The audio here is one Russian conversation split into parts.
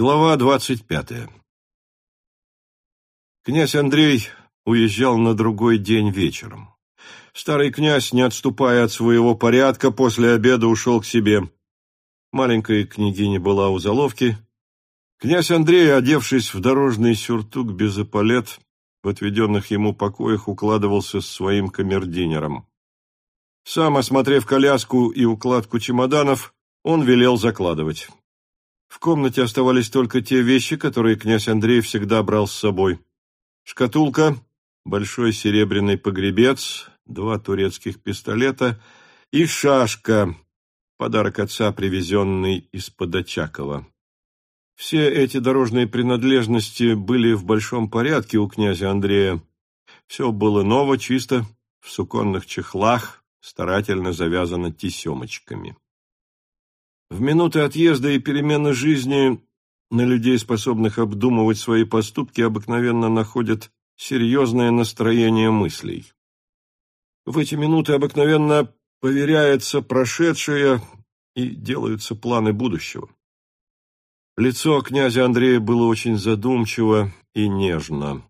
Глава двадцать пятая Князь Андрей уезжал на другой день вечером. Старый князь, не отступая от своего порядка, после обеда ушел к себе. Маленькая княгиня была у заловки. Князь Андрей, одевшись в дорожный сюртук без эполет, в отведенных ему покоях укладывался с своим камердинером. Сам, осмотрев коляску и укладку чемоданов, он велел закладывать. В комнате оставались только те вещи, которые князь Андрей всегда брал с собой. Шкатулка, большой серебряный погребец, два турецких пистолета и шашка, подарок отца, привезенный из-под Очакова. Все эти дорожные принадлежности были в большом порядке у князя Андрея. Все было ново, чисто, в суконных чехлах, старательно завязано тесемочками. В минуты отъезда и перемены жизни на людей, способных обдумывать свои поступки, обыкновенно находят серьезное настроение мыслей. В эти минуты обыкновенно поверяется прошедшее и делаются планы будущего. Лицо князя Андрея было очень задумчиво и нежно.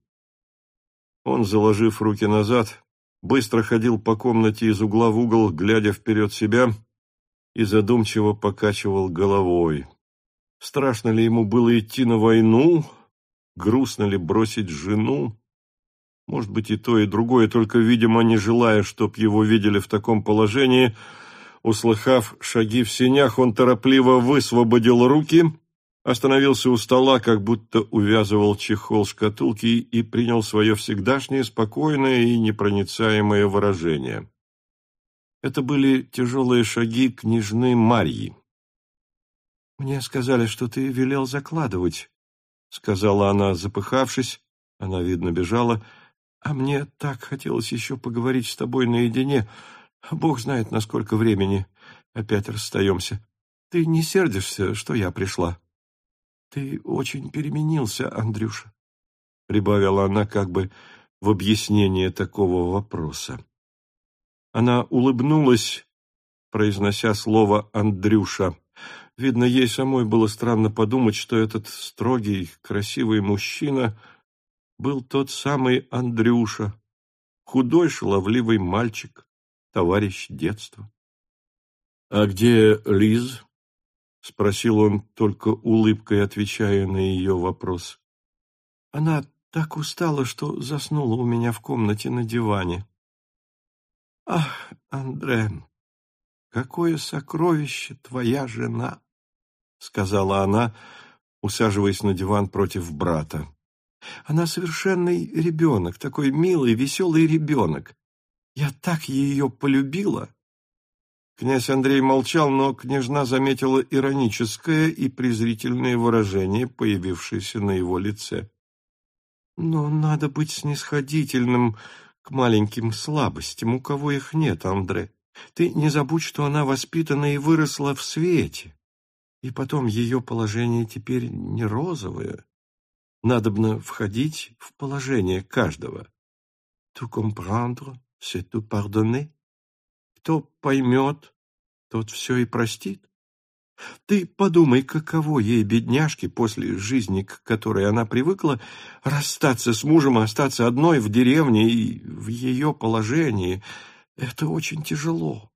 Он, заложив руки назад, быстро ходил по комнате из угла в угол, глядя вперед себя – и задумчиво покачивал головой. Страшно ли ему было идти на войну? Грустно ли бросить жену? Может быть, и то, и другое, только, видимо, не желая, чтоб его видели в таком положении, услыхав шаги в сенях, он торопливо высвободил руки, остановился у стола, как будто увязывал чехол шкатулки и принял свое всегдашнее спокойное и непроницаемое выражение. Это были тяжелые шаги княжны Марьи. «Мне сказали, что ты велел закладывать», — сказала она, запыхавшись. Она, видно, бежала. «А мне так хотелось еще поговорить с тобой наедине. Бог знает, на сколько времени. Опять расстаемся. Ты не сердишься, что я пришла?» «Ты очень переменился, Андрюша», — прибавила она как бы в объяснение такого вопроса. Она улыбнулась, произнося слово «Андрюша». Видно, ей самой было странно подумать, что этот строгий, красивый мужчина был тот самый Андрюша, худой, шаловливый мальчик, товарищ детства. — А где Лиз? — спросил он, только улыбкой отвечая на ее вопрос. — Она так устала, что заснула у меня в комнате на диване, Ах, Андре, какое сокровище твоя жена, сказала она, усаживаясь на диван против брата. Она совершенный ребенок, такой милый, веселый ребенок. Я так ее полюбила. Князь Андрей молчал, но княжна заметила ироническое и презрительное выражение, появившееся на его лице. Но надо быть снисходительным к маленьким слабостям, у кого их нет, Андре. Ты не забудь, что она воспитана и выросла в свете. И потом ее положение теперь не розовое. Надобно входить в положение каждого. Tout comprendre, c'est tout pardonner. Кто поймет, тот все и простит. Ты подумай, каково ей, бедняжке, после жизни, к которой она привыкла, расстаться с мужем остаться одной в деревне и в ее положении. Это очень тяжело.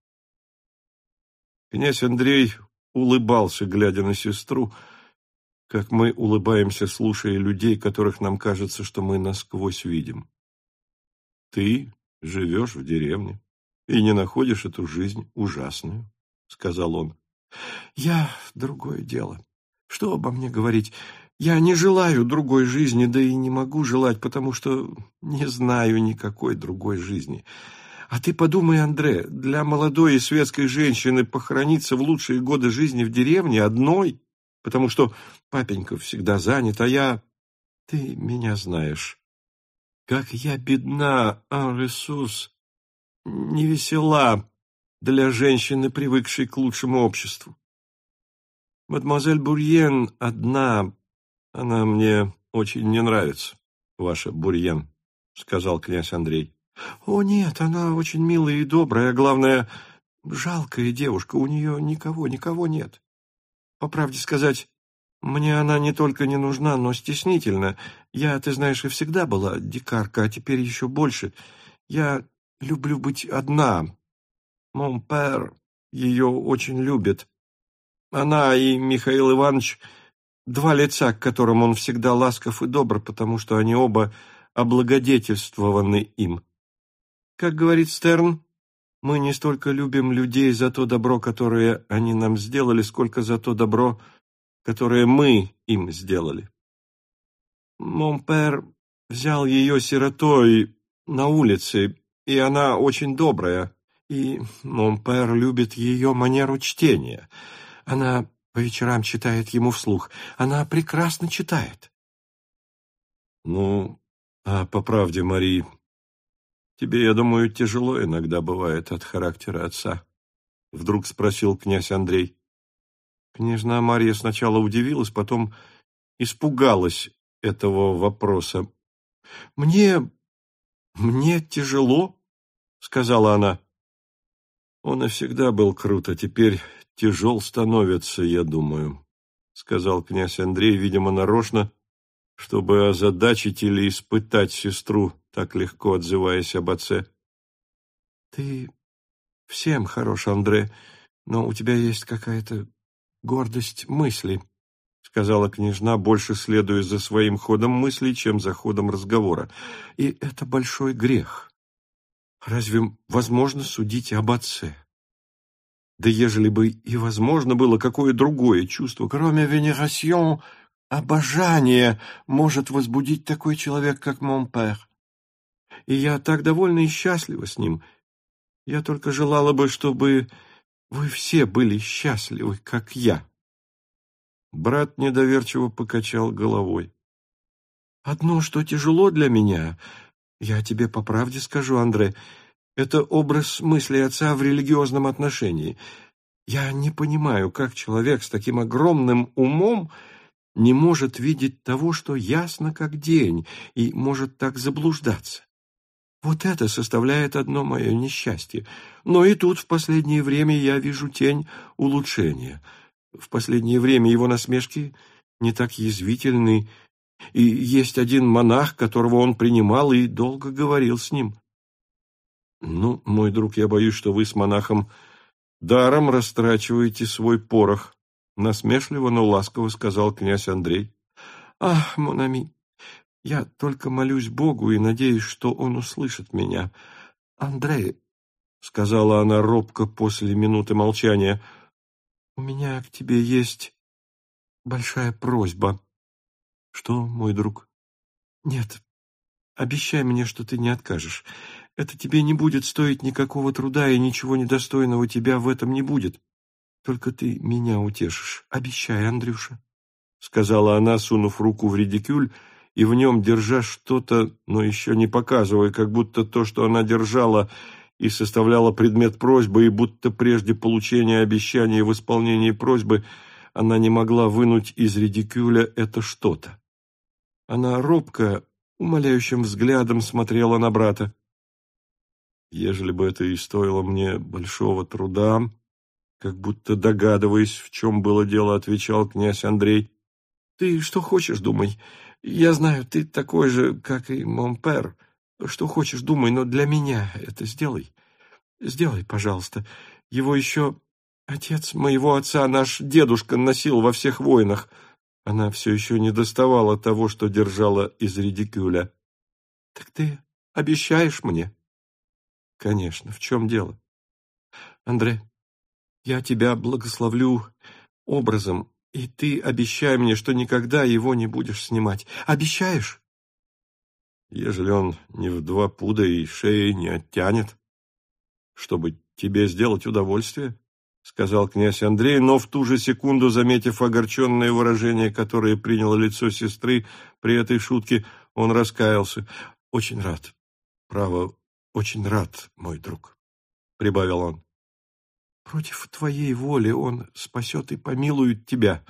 Князь Андрей улыбался, глядя на сестру, как мы улыбаемся, слушая людей, которых нам кажется, что мы насквозь видим. Ты живешь в деревне и не находишь эту жизнь ужасную, — сказал он. Я — другое дело. Что обо мне говорить? Я не желаю другой жизни, да и не могу желать, потому что не знаю никакой другой жизни. А ты подумай, Андре, для молодой и светской женщины похорониться в лучшие годы жизни в деревне одной, потому что папенька всегда занят, а я... Ты меня знаешь. Как я бедна, а ресурс, невесела, для женщины, привыкшей к лучшему обществу. Мадемуазель Бурьен одна, она мне очень не нравится, ваша Бурьен, сказал князь Андрей. О, нет, она очень милая и добрая, а главное, жалкая девушка, у нее никого, никого нет. По правде сказать, Мне она не только не нужна, но стеснительна. Я, ты знаешь, и всегда была дикарка, а теперь еще больше. Я люблю быть одна. Монпер ее очень любит. Она и Михаил Иванович — два лица, к которым он всегда ласков и добр, потому что они оба облагодетельствованы им. Как говорит Стерн, мы не столько любим людей за то добро, которое они нам сделали, сколько за то добро, которое мы им сделали. Монпер взял ее сиротой на улице, и она очень добрая, и Монпер любит ее манеру чтения. Она по вечерам читает ему вслух. Она прекрасно читает. Ну, а по правде, Мари, тебе, я думаю, тяжело иногда бывает от характера отца. Вдруг спросил князь Андрей. Княжна Мария сначала удивилась, потом испугалась этого вопроса. «Мне... мне тяжело», — сказала она. «Он и всегда был крут, а теперь тяжел становится, я думаю», — сказал князь Андрей, видимо, нарочно, чтобы озадачить или испытать сестру, так легко отзываясь об отце. «Ты всем хорош, Андре, но у тебя есть какая-то гордость мысли», — сказала княжна, больше следуя за своим ходом мыслей, чем за ходом разговора. «И это большой грех. Разве возможно судить об отце? Да ежели бы и возможно было какое другое чувство, кроме венерасьон, обожание может возбудить такой человек, как Монпер. И я так довольна и счастлива с ним. Я только желала бы, чтобы вы все были счастливы, как я. Брат недоверчиво покачал головой. Одно, что тяжело для меня, я тебе по правде скажу, Андре, это образ мысли отца в религиозном отношении. Я не понимаю, как человек с таким огромным умом не может видеть того, что ясно как день, и может так заблуждаться. Вот это составляет одно мое несчастье. Но и тут в последнее время я вижу тень улучшения. В последнее время его насмешки не так язвительны, и есть один монах, которого он принимал и долго говорил с ним. Ну, мой друг, я боюсь, что вы с монахом даром растрачиваете свой порох, насмешливо, но ласково сказал князь Андрей. Ах, Монами, я только молюсь Богу и надеюсь, что Он услышит меня. Андрей, — сказала она робко после минуты молчания, — у меня к тебе есть большая просьба. Что, мой друг? Нет, обещай мне, что ты не откажешь. Это тебе не будет стоить никакого труда, и ничего недостойного тебя в этом не будет. Только ты меня утешишь. Обещай, Андрюша, — сказала она, сунув руку в редикюль, — и в нем, держа что-то, но еще не показывая, как будто то, что она держала и составляла предмет просьбы, и будто прежде получения обещания в исполнении просьбы она не могла вынуть из редикюля это что-то. Она робко, умоляющим взглядом смотрела на брата. Ежели бы это и стоило мне большого труда, как будто догадываясь, в чем было дело, отвечал князь Андрей. — Ты что хочешь, думай. Я знаю, ты такой же, как и Монпер. Что хочешь, думай, но для меня это сделай. Сделай, пожалуйста. Его еще отец моего отца, наш дедушка, носил во всех войнах. Она все еще не доставала того, что держала из редикюля. Так ты обещаешь мне? Конечно. В чем дело? Андре, я тебя благословлю образом, и ты обещай мне, что никогда его не будешь снимать. Обещаешь? Ежели он не в два пуда и шеи не оттянет, чтобы тебе сделать удовольствие, — сказал князь Андрей, но в ту же секунду, заметив огорченное выражение, которое приняло лицо сестры при этой шутке, он раскаялся. — Очень рад. Право, очень рад, мой друг, — прибавил он. Против твоей воли он спасет и помилует тебя,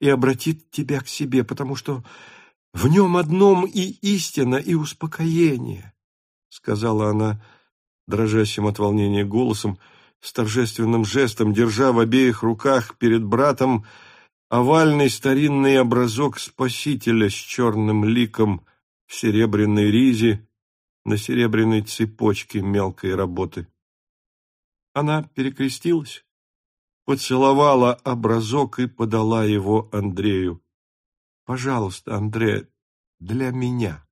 и обратит тебя к себе, потому что в нем одном и истина, и успокоение, — сказала она дрожащим от волнения голосом, с торжественным жестом, держа в обеих руках перед братом овальный старинный образок спасителя с черным ликом в серебряной ризе на серебряной цепочке мелкой работы. Она перекрестилась, поцеловала образок и подала его Андрею. «Пожалуйста, Андре, для меня».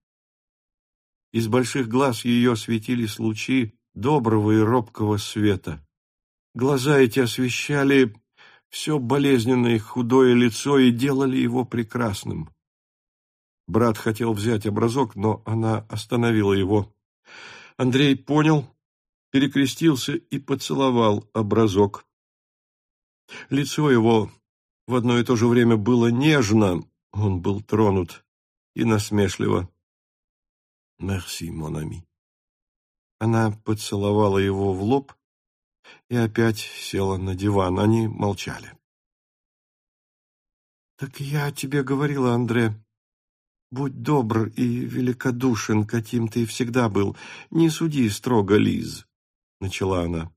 Из больших глаз ее светились лучи доброго и робкого света. Глаза эти освещали все болезненное худое лицо и делали его прекрасным. Брат хотел взять образок, но она остановила его. Андрей понял, перекрестился и поцеловал образок. Лицо его в одно и то же время было нежно, он был тронут, и насмешливо. «Мерси, Монами». Она поцеловала его в лоб и опять села на диван. Они молчали. «Так я тебе говорила, Андре, будь добр и великодушен, каким ты всегда был. Не суди строго, Лиз», — начала она.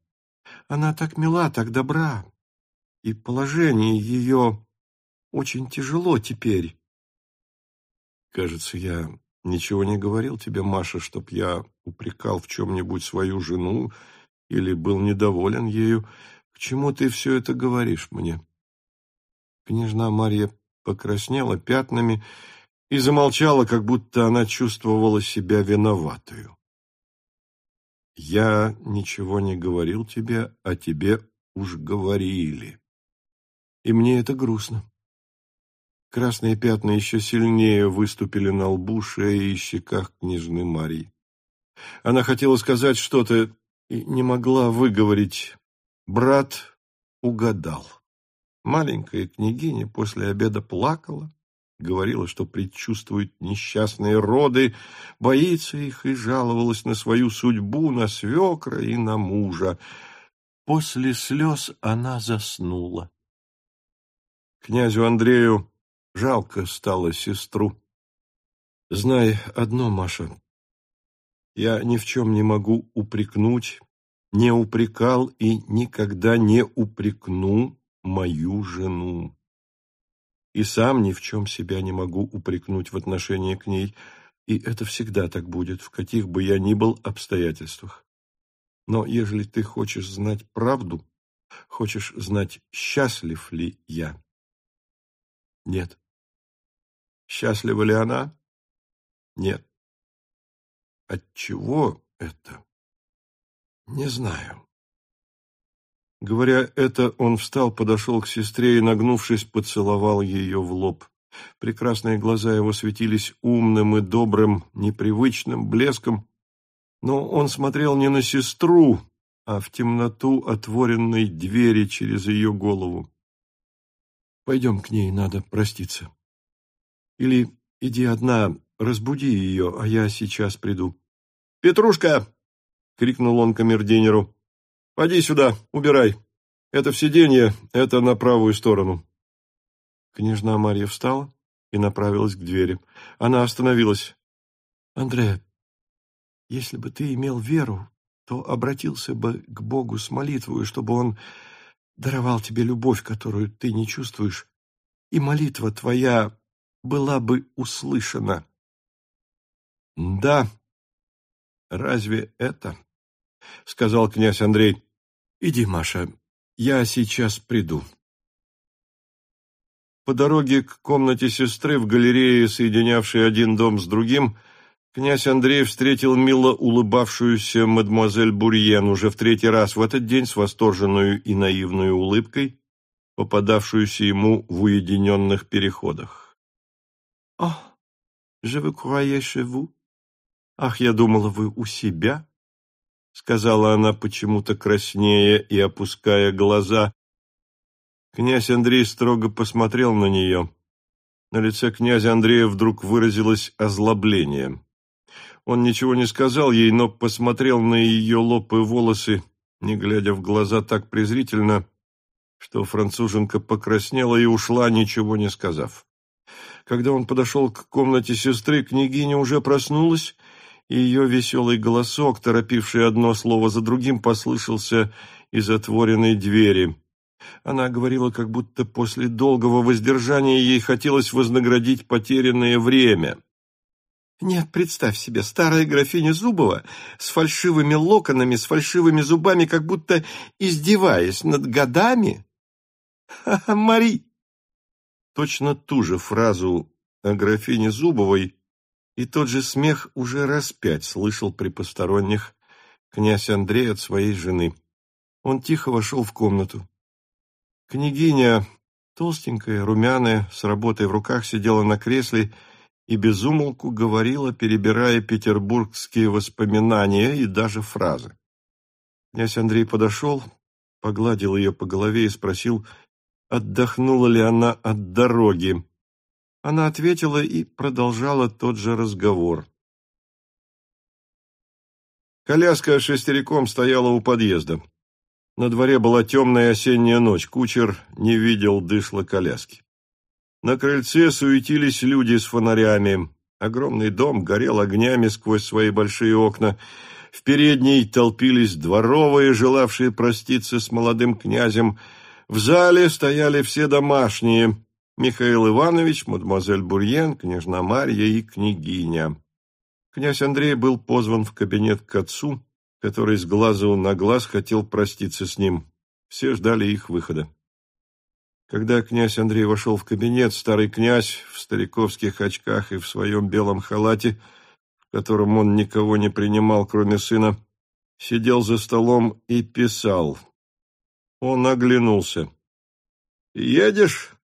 «Она так мила, так добра, и положение ее очень тяжело теперь». «Кажется, я ничего не говорил тебе, Маша, чтоб я упрекал в чем-нибудь свою жену или был недоволен ею. К чему ты все это говоришь мне?» Княжна Марья покраснела пятнами и замолчала, как будто она чувствовала себя виноватую. «Я ничего не говорил тебе, а тебе уж говорили. И мне это грустно». Красные пятна еще сильнее выступили на лбу, шее и щеках княжны Марьи. Она хотела сказать что-то и не могла выговорить. Брат угадал. Маленькая княгиня после обеда плакала, говорила, что предчувствует несчастные роды, боится их и жаловалась на свою судьбу, на свекра и на мужа. После слез она заснула. Князю Андрею жалко стало сестру. Знай одно, Маша, я ни в чем не могу упрекнуть, не упрекал и никогда не упрекну мою жену. И сам ни в чем себя не могу упрекнуть в отношении к ней, и это всегда так будет, в каких бы я ни был обстоятельствах. Но ежели ты хочешь знать правду, хочешь знать, счастлив ли я? Нет. Счастлива ли она? Нет. От чего это? Не знаю. Говоря это, он встал, подошел к сестре и, нагнувшись, поцеловал ее в лоб. Прекрасные глаза его светились умным и добрым, непривычным блеском, но он смотрел не на сестру, а в темноту отворенной двери через ее голову. «Пойдем к ней, надо проститься. Или иди одна, разбуди ее, а я сейчас приду». «Петрушка!» — крикнул он камердинеру. Поди сюда, убирай. Это в сиденье, это на правую сторону. Княжна Марья встала и направилась к двери. Она остановилась. Андре, если бы ты имел веру, то обратился бы к Богу с молитвой, чтобы Он даровал тебе любовь, которую ты не чувствуешь, и молитва твоя была бы услышана. Да, разве это? — сказал князь Андрей. Иди, Маша, я сейчас приду. По дороге к комнате сестры в галерее, соединявшей один дом с другим, князь Андрей встретил мило улыбавшуюся мадемуазель Бурьен уже в третий раз в этот день с восторженную и наивную улыбкой, попадавшуюся ему в уединенных переходах. «О, je vous croyais chez vous? Ах, я думала, вы у себя?» сказала она почему-то краснея и опуская глаза. Князь Андрей строго посмотрел на нее. На лице князя Андрея вдруг выразилось озлобление. Он ничего не сказал ей, но посмотрел на ее лоб и волосы, не глядя в глаза так презрительно, что француженка покраснела и ушла, ничего не сказав. Когда он подошел к комнате сестры, княгиня уже проснулась и ее веселый голосок, торопивший одно слово за другим, послышался из отворенной двери. Она говорила, как будто после долгого воздержания ей хотелось вознаградить потерянное время. Нет, представь себе, старая графиня Зубова с фальшивыми локонами, с фальшивыми зубами, как будто издеваясь над годами. Ха-ха, Мари! Точно ту же фразу о графине Зубовой и тот же смех уже раз пять слышал при посторонних князь Андрей от своей жены. Он тихо вошел в комнату. Княгиня, толстенькая, румяная, с работой в руках, сидела на кресле и безумолку говорила, перебирая петербургские воспоминания и даже фразы. Князь Андрей подошел, погладил ее по голове и спросил, отдохнула ли она от дороги. Она ответила и продолжала тот же разговор. Коляска шестериком стояла у подъезда. На дворе была темная осенняя ночь, кучер не видел дышла коляски. На крыльце суетились люди с фонарями. Огромный дом горел огнями сквозь свои большие окна. В передней толпились дворовые, желавшие проститься с молодым князем. В зале стояли все домашние. Михаил Иванович, мадемуазель Бурьен, княжна Марья и княгиня. Князь Андрей был позван в кабинет к отцу, который с глазу на глаз хотел проститься с ним. Все ждали их выхода. Когда князь Андрей вошел в кабинет, старый князь в стариковских очках и в своем белом халате, в котором он никого не принимал, кроме сына, сидел за столом и писал. Он оглянулся. «Едешь?»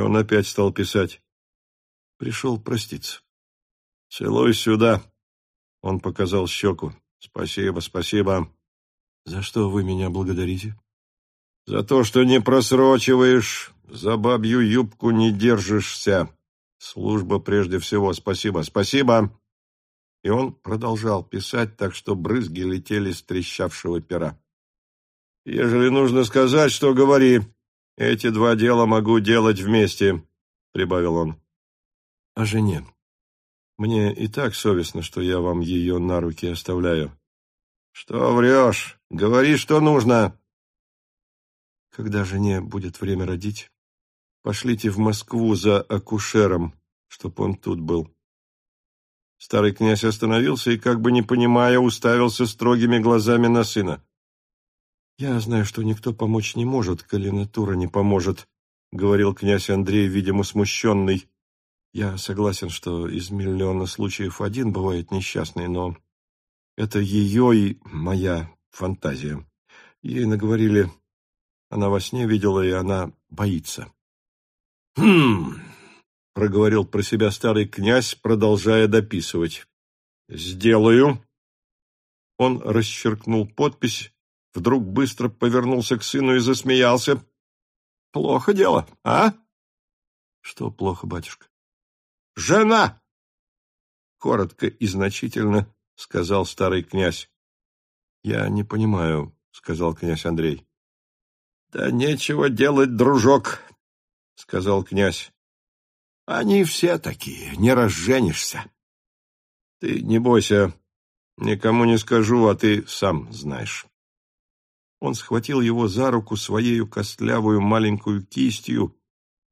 И он опять стал писать. Пришел проститься. «Целуй сюда!» Он показал щеку. «Спасибо, спасибо!» «За что вы меня благодарите?» За то, что не просрочиваешь, за бабью юбку не держишься. Служба прежде всего. Спасибо, спасибо. И он продолжал писать, так что брызги летели с трещавшего пера. Ежели нужно сказать, что говори. Эти два дела могу делать вместе, прибавил он. О жене. Мне и так совестно, что я вам ее на руки оставляю. Что врешь? Говори, что нужно. Когда жене будет время родить, пошлите в Москву за акушером, чтоб он тут был. Старый князь остановился и, как бы не понимая, уставился строгими глазами на сына. «Я знаю, что никто помочь не может, коли натура не поможет», — говорил князь Андрей, видимо, смущенный. «Я согласен, что из миллиона случаев один бывает несчастный, но это ее и моя фантазия. Ей наговорили она во сне видела, и она боится. «Хм!» — проговорил про себя старый князь, продолжая дописывать. «Сделаю». Он расчеркнул подпись, вдруг быстро повернулся к сыну и засмеялся. «Плохо дело, а?» «Что плохо, батюшка?» «Жена!» Коротко и значительно сказал старый князь. «Я не понимаю», — сказал князь Андрей. — Да нечего делать, дружок, — сказал князь. — Они все такие, не разженишься. — Ты не бойся, никому не скажу, а ты сам знаешь. Он схватил его за руку своею костлявую маленькую кистью,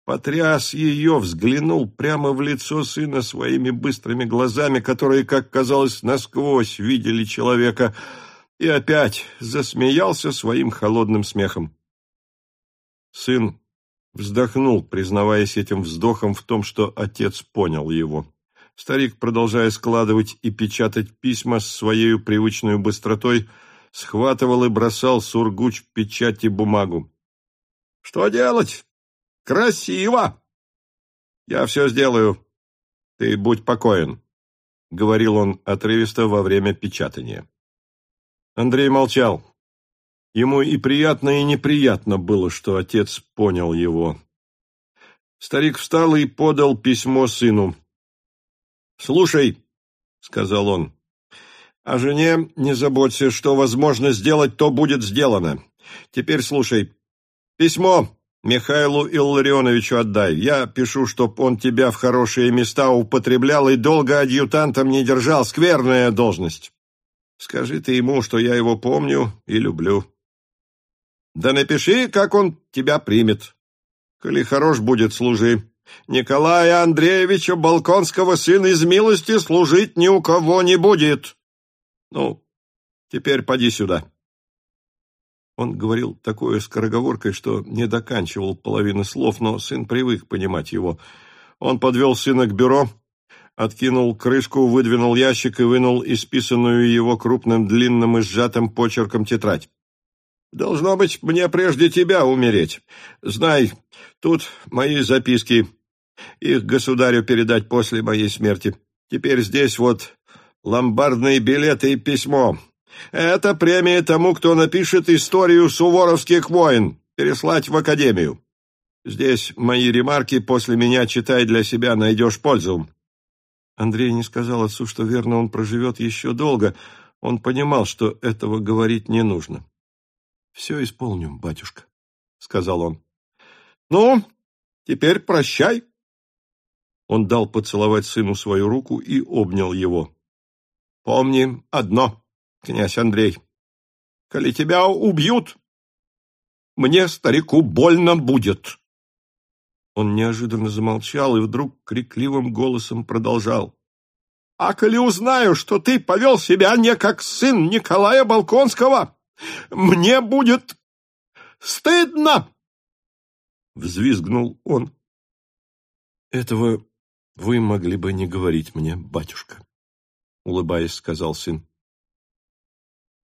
потряс ее, взглянул прямо в лицо сына своими быстрыми глазами, которые, как казалось, насквозь видели человека, и опять засмеялся своим холодным смехом. Сын вздохнул, признаваясь этим вздохом в том, что отец понял его. Старик, продолжая складывать и печатать письма с своей привычной быстротой, схватывал и бросал сургуч печати бумагу. — Что делать? Красиво! — Я все сделаю. Ты будь покоен, — говорил он отрывисто во время печатания. Андрей молчал. Ему и приятно, и неприятно было, что отец понял его. Старик встал и подал письмо сыну. «Слушай», — сказал он, — «о жене не заботься, что возможно сделать, то будет сделано. Теперь слушай. Письмо Михаилу Илларионовичу отдай. Я пишу, чтоб он тебя в хорошие места употреблял и долго адъютантом не держал. Скверная должность. Скажи ты ему, что я его помню и люблю». Да напиши, как он тебя примет. Коли хорош будет, служи. Николая Андреевича Балконского сын из милости служить ни у кого не будет. Ну, теперь поди сюда. Он говорил такой скороговоркой, что не доканчивал половины слов, но сын привык понимать его. Он подвел сына к бюро, откинул крышку, выдвинул ящик и вынул исписанную его крупным, длинным и сжатым почерком тетрадь. «Должно быть, мне прежде тебя умереть. Знай, тут мои записки. Их государю передать после моей смерти. Теперь здесь вот ломбардные билеты и письмо. Это премия тому, кто напишет историю суворовских войн, переслать в академию. Здесь мои ремарки, после меня читай для себя, найдешь пользу». Андрей не сказал отцу, что верно он проживет еще долго. Он понимал, что этого говорить не нужно. «Все исполню, батюшка», — сказал он. «Ну, теперь прощай», он дал поцеловать сыну свою руку и обнял его. «Помни одно, князь Андрей. Коли тебя убьют, мне, старику, больно будет». Он неожиданно замолчал и вдруг крикливым голосом продолжал. «А коли узнаю, что ты повел себя не как сын Николая Балконского, мне будет стыдно!» Взвизгнул он. «Этого «Вы могли бы не говорить мне, батюшка», — улыбаясь, сказал сын.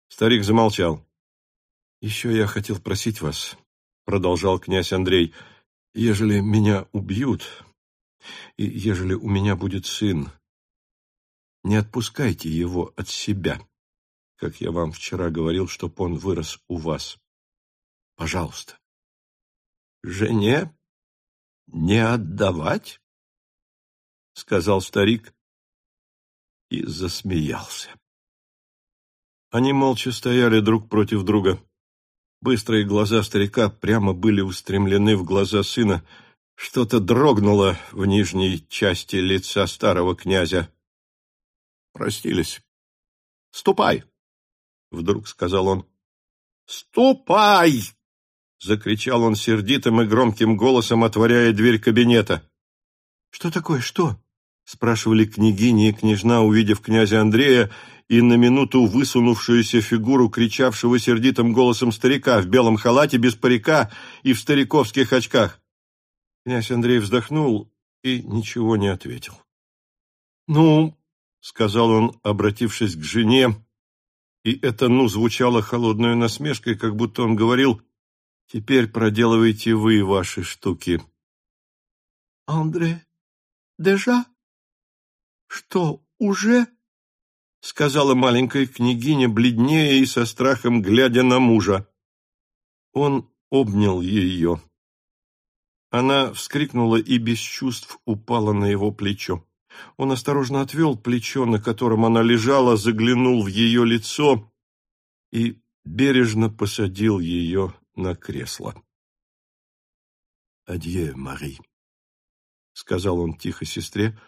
Старик замолчал. «Еще я хотел просить вас», — продолжал князь Андрей, — «ежели меня убьют, и ежели у меня будет сын, не отпускайте его от себя, как я вам вчера говорил, чтоб он вырос у вас. Пожалуйста». «Жене не отдавать?» — сказал старик и засмеялся. Они молча стояли друг против друга. Быстрые глаза старика прямо были устремлены в глаза сына. Что-то дрогнуло в нижней части лица старого князя. Простились. «Ступай!» — вдруг сказал он. «Ступай!» — закричал он сердитым и громким голосом, отворяя дверь кабинета. «Что такое? Что?» Спрашивали княгиня и княжна, увидев князя Андрея и на минуту высунувшуюся фигуру кричавшего сердитым голосом старика в белом халате, без парика и в стариковских очках. Князь Андрей вздохнул и ничего не ответил. «Ну», — сказал он, обратившись к жене, и это «ну» звучало холодной насмешкой, как будто он говорил «Теперь проделывайте вы ваши штуки». «Андре, déjà?» «Что, уже?» — сказала маленькая княгиня, бледнее и со страхом глядя на мужа. Он обнял ее. Она вскрикнула и без чувств упала на его плечо. Он осторожно отвел плечо, на котором она лежала, заглянул в ее лицо и бережно посадил ее на кресло. «Адье, Мари», — сказал он тихо сестре,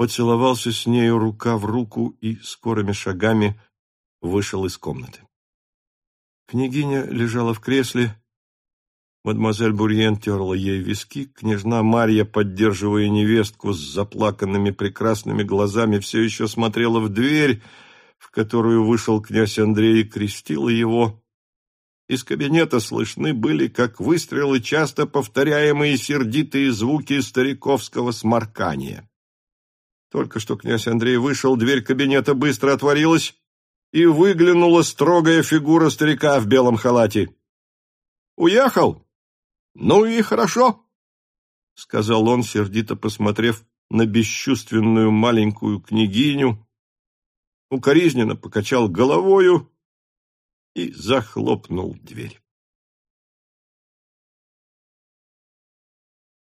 поцеловался с нею рука в руку и скорыми шагами вышел из комнаты. Княгиня лежала в кресле, мадемуазель Бурьен терла ей виски, княжна Марья, поддерживая невестку с заплаканными прекрасными глазами, все еще смотрела в дверь, в которую вышел князь Андрей и крестила его. Из кабинета слышны были, как выстрелы, часто повторяемые сердитые звуки стариковского сморкания. Только что князь Андрей вышел, дверь кабинета быстро отворилась, и выглянула строгая фигура старика в белом халате. «Уехал? Ну и хорошо», — сказал он, сердито посмотрев на бесчувственную маленькую княгиню, укоризненно покачал головою и захлопнул дверь.